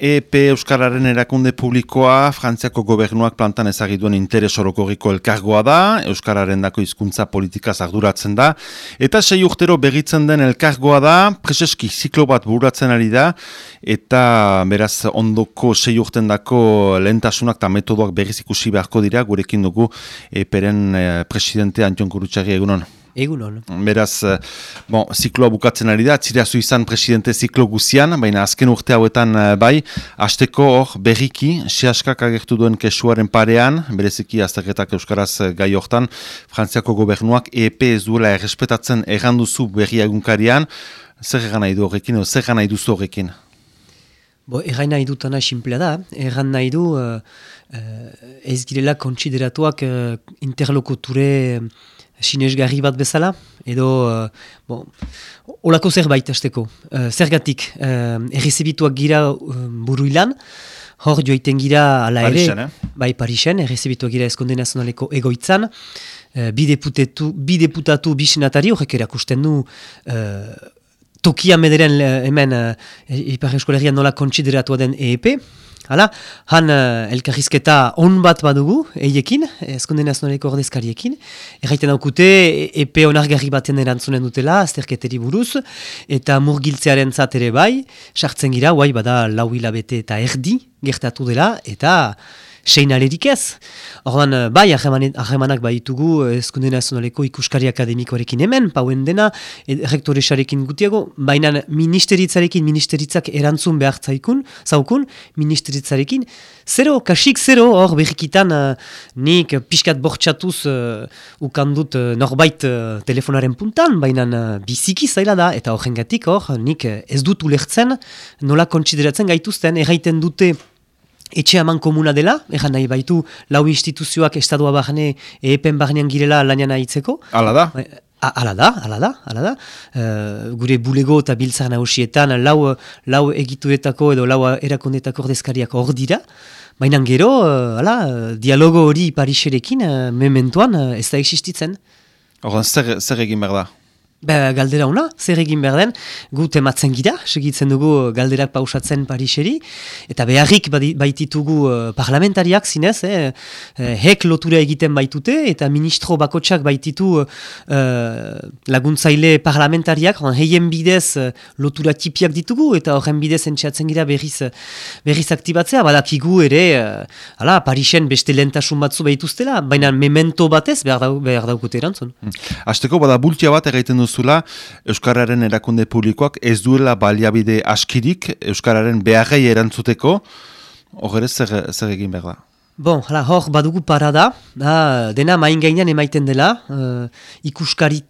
EP Euskararen erakunde publikoa Frantziako gobernuak plantan ezagituen interes orokogiko elkargoa da, Euskararen dako hizkuntza politika zarduratzen da, eta sei urtero begitzen den elkargoa da, preseski ziklo bat buratzen ari da, eta beraz ondoko sei urten dako lehentasunak eta metodoak berriz ikusi beharko dira, gurekin dugu EPren eh, presidente Antion Kurutxarri egunon. Egun Beraz, eh, bon, zikloa bukatzen ari da, zu izan presidente ziklo guzian, baina azken urte hauetan eh, bai, hasteko hor berriki, sehaskak agertu duen kesuaren parean, bereziki azterketak euskaraz eh, gai hortan, Frantziako gobernuak EP ez duela errespetatzen erranduzu berri egunkarian, zer egan nahi du horrekin, o zer egan nahi duzu horrekin? Bo, erran nahi dutana simplea da, erran nahi du uh, uh, ez girela kontsideratuak uh, interlokuture sinesgarri bat bezala, edo, uh, bon, olako zerbait azteko, uh, zergatik, uh, errezibituak gira uh, buru ilan, hor joiten gira ala ere, Parisen, eh? bai Parisen, errezibituak gira eskonde nazionaleko egoitzan, uh, bi, deputetu, bi deputatu bisenatari horrek erakusten du, uh, Tokia mederen hemen uh, Ipar Euskolerian nola kontsideratu den EEP, Hala, han uh, elkarrizketa on bat badugu, eiekin, ezkonde nazionaleko ordezkariekin. Erraiten daukute, epe onargarri baten erantzunen dutela, azterketeri buruz, eta murgiltzearen ere bai, sartzen gira, guai bada lau hilabete eta erdi gertatu dela, eta sein alerik ez. Ordan, eh, bai, ahemanak bai ditugu Eskunde eh, Nazionaleko ikuskari akademikoarekin hemen, pauen dena, rektoresarekin gutiago, baina ministeritzarekin, ministeritzak erantzun behar zaikun, zaukun, ministeritzarekin, zero, kasik zero, hor behikitan, uh, nik pixkat bortxatuz uh, ukandut uh, norbait uh, telefonaren puntan, baina uh, biziki zaila da, eta horrengatik hor, nik ez dut ulertzen, nola kontsideratzen gaituzten, erraiten dute, etxe haman komuna dela, egan nahi baitu lau instituzioak estadua barne, epen barnean girela lanian ahitzeko. Hala da? Bai, ala da, ala da, ala da. Uh, gure bulego eta biltzar nahusietan lau, lau egituetako edo lau erakondetako ordezkariak hor dira. Baina gero, uh, ala, dialogo hori Pariserekin, uh, mementuan, uh, ez da existitzen. Horren, zer, zer egin behar da? Ba, galdera una, zer egin behar den, gu tematzen gira, segitzen dugu galderak pausatzen Pariseri, eta beharrik baititugu uh, parlamentariak zinez, eh, eh, hek lotura egiten baitute, eta ministro bakotsak baititu uh, laguntzaile parlamentariak, heien bidez uh, lotura tipiak ditugu, eta horren bidez entxeatzen gira berriz, berriz aktibatzea, badakigu ere, uh, ala, Parisen beste lentasun batzu behituztela, baina memento batez behar, dau, behar daukute erantzun. Hmm. Azteko, bada bultia bat egiten duzu duzula, Euskararen erakunde publikoak ez duela baliabide askirik Euskararen beharrei erantzuteko, hor zer, zer egin behar da? Bon, hala, hor badugu parada, da, dena main gainean emaiten dela, uh, ikuskari,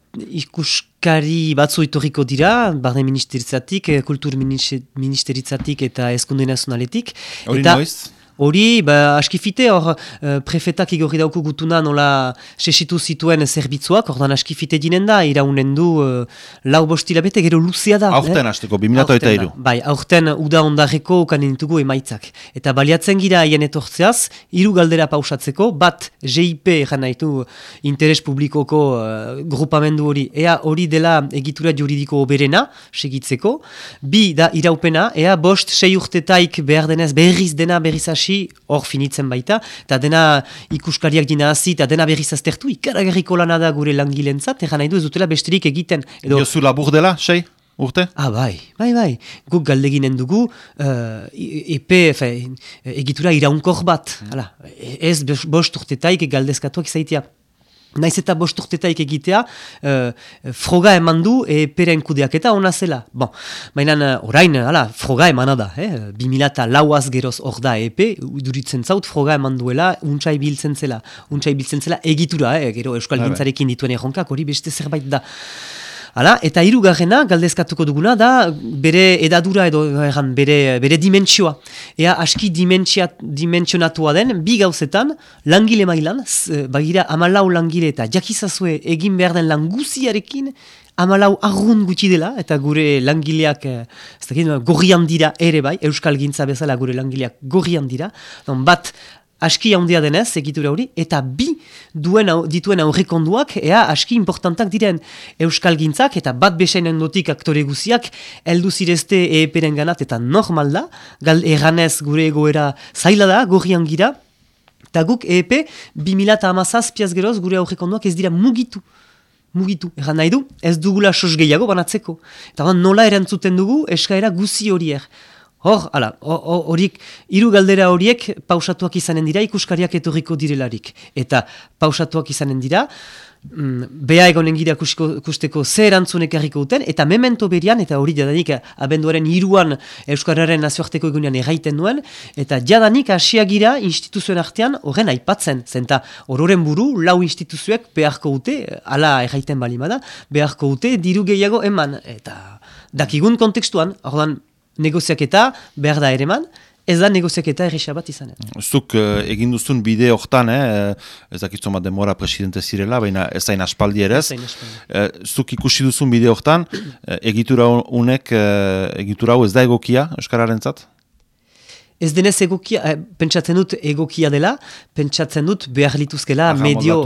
ikuskari batzu itoriko dira, barne ministeritzatik, eh, kultur ministeritzatik eta eskunde nazionaletik. Hori noiz? Hori, ba, askifite, hor, uh, prefetak igorri dauku gutuna nola sesitu zituen zerbitzuak, ordan askifite dinen da, iraunen du uh, lau bostila bete, gero luzea da. Aurten eh? hasteko, bimilatu eta iru. Bai, aurten uda ondarreko ukanen ditugu emaitzak. Eta baliatzen gira hien etortzeaz, hiru galdera pausatzeko, bat GIP, eran nahitu, interes publikoko uh, grupamendu hori, ea hori dela egitura juridiko oberena, segitzeko, bi da iraupena, ea bost sei urtetaik behar denez, berriz dena berriz hor finitzen baita, eta dena ikuskariak dina hazi, eta dena berriz aztertu, ikaragarriko lana da gure langilentzat, egan nahi du ez dutela besterik egiten. Edo... Jozu labur dela, sei? Urte? Ah, bai, bai, bai. Guk galdeginen dugu, uh, epe, fe, egitura iraunkor bat. Mm. ez bost urtetaik galdezkatuak izaitia. Naiz eta bost urtetaik egitea, uh, froga eman du e peren kudeak eta ona zela. Bon, mainan, uh, orain, ala, froga eman da, eh? bi milata lauaz geroz hor da epe, uduritzen zaut, froga eman duela, untsai biltzen zela, untsai biltzen zela egitura, eh? gero euskal bai, bai. gintzarekin dituen erronkak, hori beste zerbait da. Hala, eta hirugarrena galdezkatuko duguna da bere edadura edo eran, bere, bere dimentsioa. Ea aski dimentsionatua den, bi gauzetan, langile mailan, bagira amalau langile eta jakizazue egin behar den languziarekin, amalau argun gutxi dela, eta gure langileak, eh, ez gorrian dira ere bai, euskal gintza bezala gure langileak gorrian dira, bat aski handia denez, egitura hori, eta bi duen dituen aurrekonduak, ea aski importantak diren euskal gintzak, eta bat besainen notik aktore guziak, eldu zirezte eeperen ganat, eta normal da, gal erranez gure egoera zaila da, gorrian gira, eta guk EEP, 2000 eta amazaz piaz geroz gure aurrekonduak ez dira mugitu. Mugitu, erran nahi du, ez dugula sos gehiago banatzeko. Eta nola erantzuten dugu, eskaera guzi horiek. Hor, ala, horiek, hiru galdera horiek pausatuak izanen dira ikuskariak etorriko direlarik. Eta pausatuak izanen dira, mm, beha egonen gira kusteko ze erantzunek erriko duten, eta memento berian, eta hori jadanik abenduaren hiruan Euskararen nazioarteko egunean erraiten duen, eta jadanik asiagira instituzioen artean horren aipatzen. Zenta hororen buru, lau instituzioek beharko dute, ala erraiten balimada, beharko dute diru gehiago eman. Eta dakigun kontekstuan, ordan, negoziaketa behar da ere man, ez da negoziaketa erresa bat izanen. Zuk uh, egin duzun bide hortan, eh, ez dakizu bat demora presidente zirela, baina ez zain aspaldi ere ez. Uh, zuk ikusi duzun bide hortan, uh, egitura unek, uh, egitura hau ez da egokia Euskararen zat? Ez denez egokia, eh, pentsatzen dut egokia dela, pentsatzen dut behar lituzkela medio,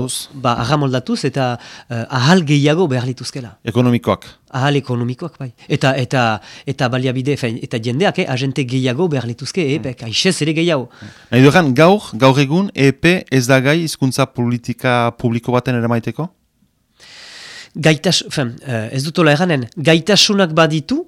ba, ahamoldatuz eta uh, ahal gehiago behar lituzkela. Ekonomikoak? Ahal ekonomikoak, bai. Eta, eta, eta baliabide, fein, eta jendeak, eh, agente gehiago behar lituzke, mm. epek, aixez ere gehiago. Nahi dugan, gaur, gaur egun, EP ez da gai hizkuntza politika publiko baten ere maiteko? Gaitas, fein, uh, ez dutola eranen, gaitasunak baditu,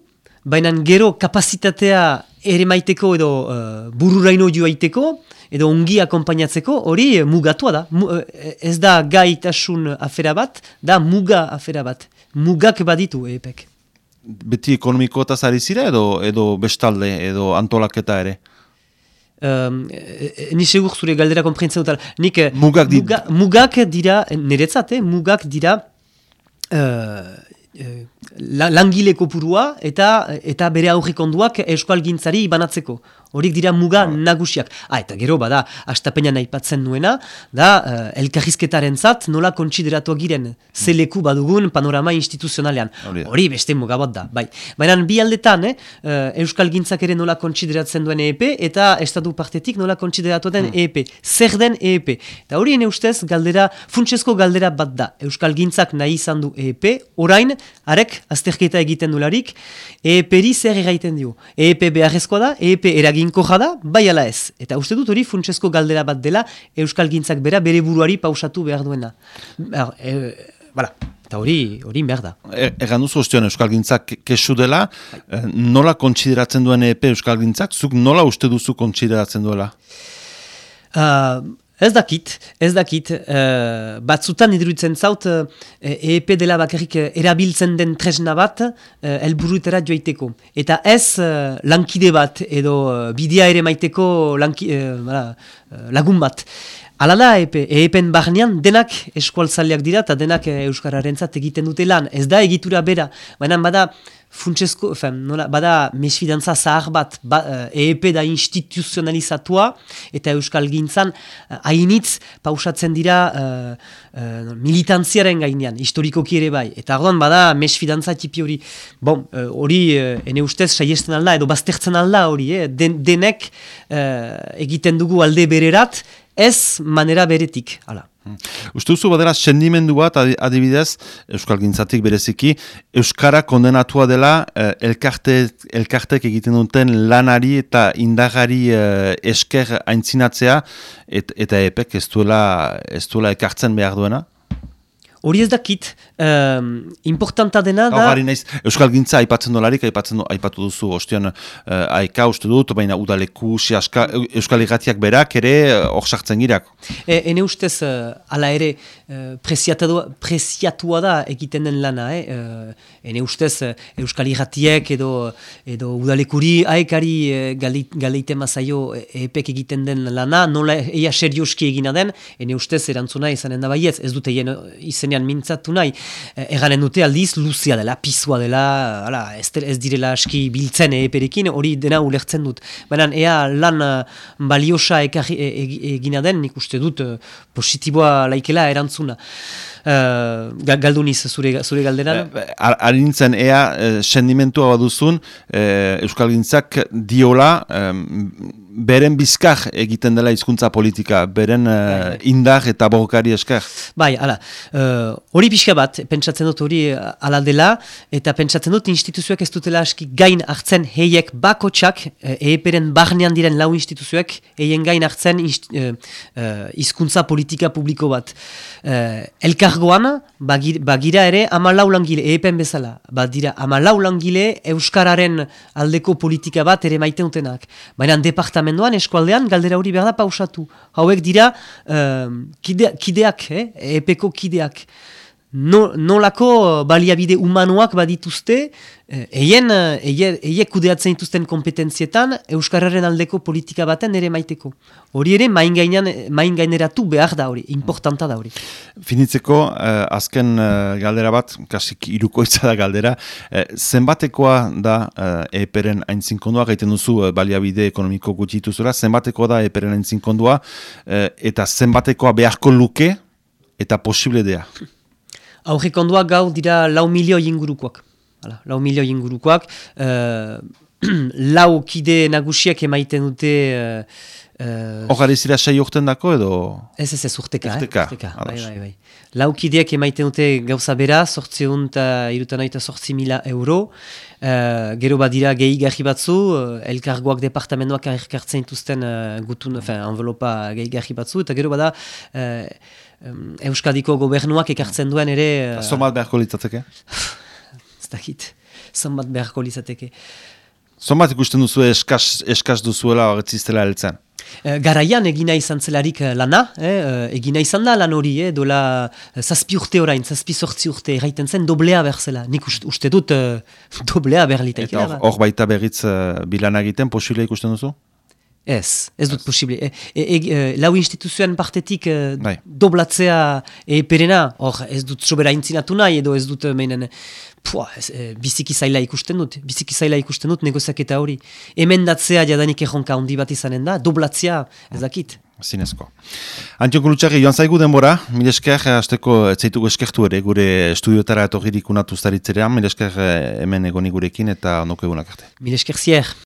baina gero kapazitatea ere maiteko edo uh, bururaino joaiteko, edo ongi akompainatzeko, hori mugatua da. Eh, ez da gaitasun afera bat, da muga afera bat. Mugak baditu epek. Beti ekonomiko eta zari zira edo, edo bestalde, edo antolaketa ere? Um, ni segur zure galdera konprentzen dut. Nik mugak, muga, mugak dira, niretzat, eh, mugak dira... Uh, langile kopurua eta eta bere aurrikonduak euskal gintzari banatzeko. Horik dira muga oh. nagusiak. Ah, eta gero bada, astapenean aipatzen nuena, da uh, elkarrizketaren zat nola kontsideratu giren zeleku badugun panorama instituzionalean. Hori beste muga bat da. Bai. Baina bi aldetan, eh, uh, euskal gintzak ere nola kontsideratzen duen EEP eta estatu partetik nola kontsideratu den hmm. EEP. Zer den EEP. Eta hori ene ustez, galdera, funtsesko galdera bat da. Euskal gintzak nahi izan du EEP, orain, arek, azterketa egiten dularik, EEP-ri zer egiten dio. EEP beharrezkoa da, EEP eraginko jada, bai ala ez. Eta uste dut hori funtsesko galdera bat dela, Euskal gintzak bera bere buruari pausatu behar duena. Er, e, bala. Eta hori, hori behar da. E, egan duzu ostion Euskal Gintzak kesu dela, bai. nola kontsideratzen duen EEP Euskal Gintzak, zuk nola uste duzu kontsideratzen duela? Uh, Ez dakit, ez dakit, uh, batzutan iduritzen zaut uh, eh, EEP dela bakarrik uh, erabiltzen den tresna bat uh, elburuetera joaiteko. Eta ez uh, lankide bat edo uh, bidea ere maiteko lanki, uh, lagun bat. Hala da, EEP, EEPen barnean denak eskualtzaleak dira eta denak Euskararen egiten dute lan. Ez da egitura bera, baina bada funtsesko, nola, bada mesfidantza zahar bat, ba, EEP eh, da instituzionalizatua eta Euskal Gintzan eh, hainitz pausatzen dira uh, uh, militantziaren gainean, historikoki ere bai. Eta orduan bada mesfidantza tipi hori, bon, hori uh, ene ustez saiesten alda edo baztertzen alda hori, eh? Den, denek egiten dugu alde bererat, ez manera beretik, hala. Uste duzu badera sendimendu bat adibidez, Euskal Gintzatik bereziki, Euskara kondenatua dela eh, elkarte, elkartek egiten duten lanari eta indagari eh, esker aintzinatzea, et, eta epek ez duela, ez duela ekartzen behar duena? Hori ez dakit, um, importanta dena da... Hau naiz, Euskal Gintza aipatzen dolarik, aipatzen aipatu duzu, ostian uh, aika uste dut, baina udaleku, siaska, Euskal Igatiak berak ere eh, hor uh, sartzen girak. E, ene ustez, uh, ala ere, uh, presiatua da egiten den lana, eh? Uh, ene ustez, uh, Euskal Igatiek edo, edo udalekuri aekari uh, galeite mazaio epek egiten den lana, nola eia serioski egina den, ene ustez erantzuna izanen da baietz, ez dute izen historian mintzatu nahi, eganen dute aldiz, luzia dela, pizua dela, ala, ez, ez direla aski biltzen eperekin, hori dena ulertzen dut. Baina, ea lan baliosa egina den, nik uste dut, positiboa laikela erantzuna. Uh, galduniz zure, zure galderan? Harintzen, ea, sendimentua baduzun, Euskal Gintzak diola, beren bizkar egiten dela hizkuntza politika, beren uh, indar eta borokari eskar. Bai, ala, uh, hori pixka bat, pentsatzen dut hori uh, ala dela, eta pentsatzen dut instituzioak ez dutela aski gain hartzen heiek bakotsak, uh, eeperen barnean diren lau instituzioak, heien gain hartzen hizkuntza politika publiko bat. Uh, elkargoan, bagira ere, ama lau langile, eepen bezala, badira, ama lau langile Euskararen aldeko politika bat ere maite dutenak. Baina departament departamentoan, eskualdean, galdera hori behar da pausatu. Hauek dira uh, kide, kideak, eh? epeko kideak. No, nolako baliabide humanoak badituzte, eh, eien, eie, kudeatzen dituzten kompetentzietan, Euskarraren aldeko politika baten ere maiteko. Hori ere, main, gainan, main gaineratu behar da hori, importanta da hori. Finitzeko, eh, azken eh, galdera bat, kasik irukoitza da galdera, eh, zenbatekoa da eh, eperen aintzinkondua, gaiten duzu eh, baliabide ekonomiko gutxituzura, zenbatekoa da eperen aintzinkondua, eh, eta zenbatekoa beharko luke, eta posible dea. Aurrik onduak gau dira lau milioi ingurukoak. Hala, lau milioi ingurukoak. Uh, lau kide nagusiak emaiten dute... Uh, uh, zira sei urten dako edo? Ez ez ez urteka. urteka, eh? bai, bai, bai. Lau kideak emaiten dute gauza bera, sortzi eta irutan aita sortzi mila euro. Uh, gero badira gehi garri batzu, uh, elkargoak departamentoak erkartzen dituzten uh, gutun, enfin, envelopa gehi garri batzu, eta gero bada... Uh, um, Euskadiko gobernuak ekartzen duen ere... Uh, Zomat beharko litzateke? Ez dakit, zomat beharko litzateke. Zomat ikusten duzu eskaz, eskaz duzuela horretziztela heltzen? Uh, garaian egina izan zelarik uh, lana, eh, egina izan da lan hori, eh, dola zazpi urte orain, zazpi sortzi urte, erraiten zen doblea berzela. Nik uste, uste dut uh, doblea berlita. Eta hor baita berriz uh, bilan egiten, posibile ikusten duzu? Ez, ez dut posible. E, e, e, e, lau instituzioen partetik e, doblatzea eperena, hor ez dut sobera intzinatu nahi, edo ez dut e, meinen, pua, ez, e, biziki zaila ikusten dut, biziki zaila ikusten dut negoziak eta hori. Emendatzea jadanik erronka handi bat izanen da, doblatzea, ez dakit. Zinezko. Antion Kulutxarri, joan zaigu denbora, mire esker, azteko etzaitugu eskertu ere, gure estudiotara etogirik unatu zaritzerean, mire esker hemen egoni gurekin eta onoko egunak arte. Mire esker zier.